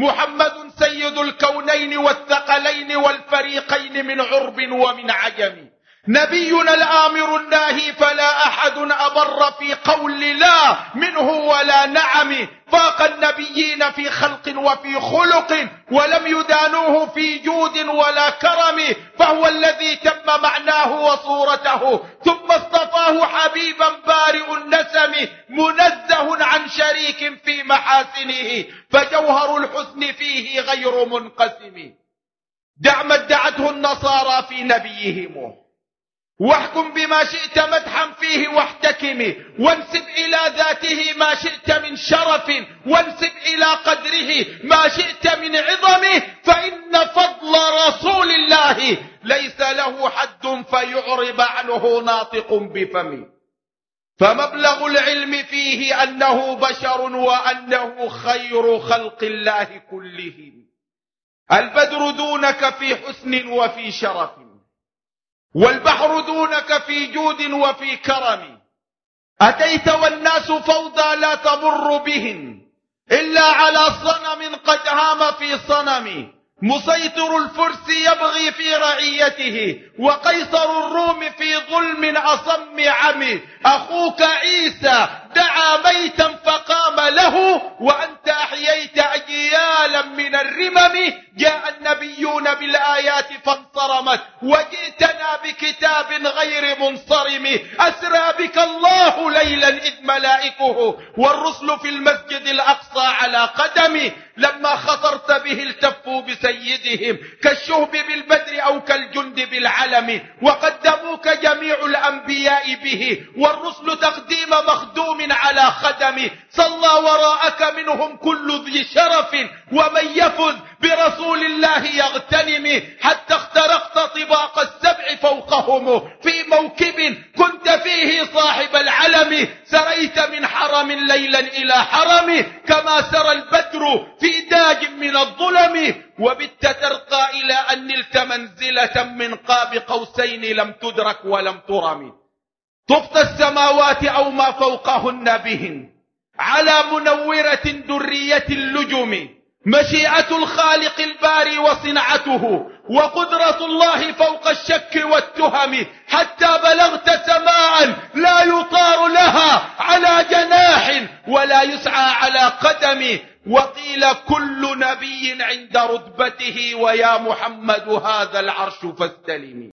محمد سيد الكونين والثقلين والفريقين من عرب ومن عجم. نبينا الآمر الناهي فلا أحد أبر في قول لا منه ولا نعم. فاق النبيين في خلق وفي خلق ولم يدانوه في جود ولا كرم. فهو الذي تم معناه وصورته. ثم اصطفاه حبيبا بارئ النسم منزه عن محاسنه فجوهر الحسن فيه غير منقسم. دع ما ادعته النصارى في نبيهم. واحكم بما شئت مدحا فيه واحتكم. وانسب إلى ذاته ما شئت من شرف. وانسب إلى قدره ما شئت من عظمه فإن فضل رسول الله ليس له حد فيعرب عنه ناطق بفمه فمبلغ العلم فيه أنه بشر وأنه خير خلق الله كلهم. البدر دونك في حسن وفي شرف والبحر دونك في جود وفي كرم. أتيت والناس فوضى لا تمر بهم إلا على صنم قد هام في صنم. مسيطر الفرس يبغي في رعيته وقيصر الروم في ظلم أصم عمي أخوك عيسى دعا ميتا فقام له وأنت أحييت أجيالا من الرمم. جاء النبيون بالآيات فانصرمت. وجئتنا بكتاب غير منصرم. أسرى بك الله ليلا إذ ملائكه. والرسل في المسجد الأقصى على قدم. لما خطرت به التفوا بسيدهم. كالشهب بالبدر أو كالجند بالعلم. وقدموك جميع الأنبياء به. والرسل تقديم مخدوم على خدم. صلى وراءك منهم كل ذي شرف. ومن يفز برسول الله يغتنم حتى اخترقت طباق السبع فوقهم. في موكب كنت فيه صاحب العلم. سريت من حرم ليلا إلى حرم كما سرى البدر في داج من الظلم. وبت ترقى إلى أن نلت منزلة من قاب قوسين لم تدرك ولم ترم. طفت السماوات أو ما فوقهن بهن. على منورة درية اللجم. مشيئة الخالق الباري وصنعته وقدرة الله فوق الشك والتهم حتى بلغت سماء لا يطار لها على جناح ولا يسعى على قدم. وقيل كل نبي عند رتبته ويا محمد هذا العرش فاستلمي